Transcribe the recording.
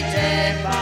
trece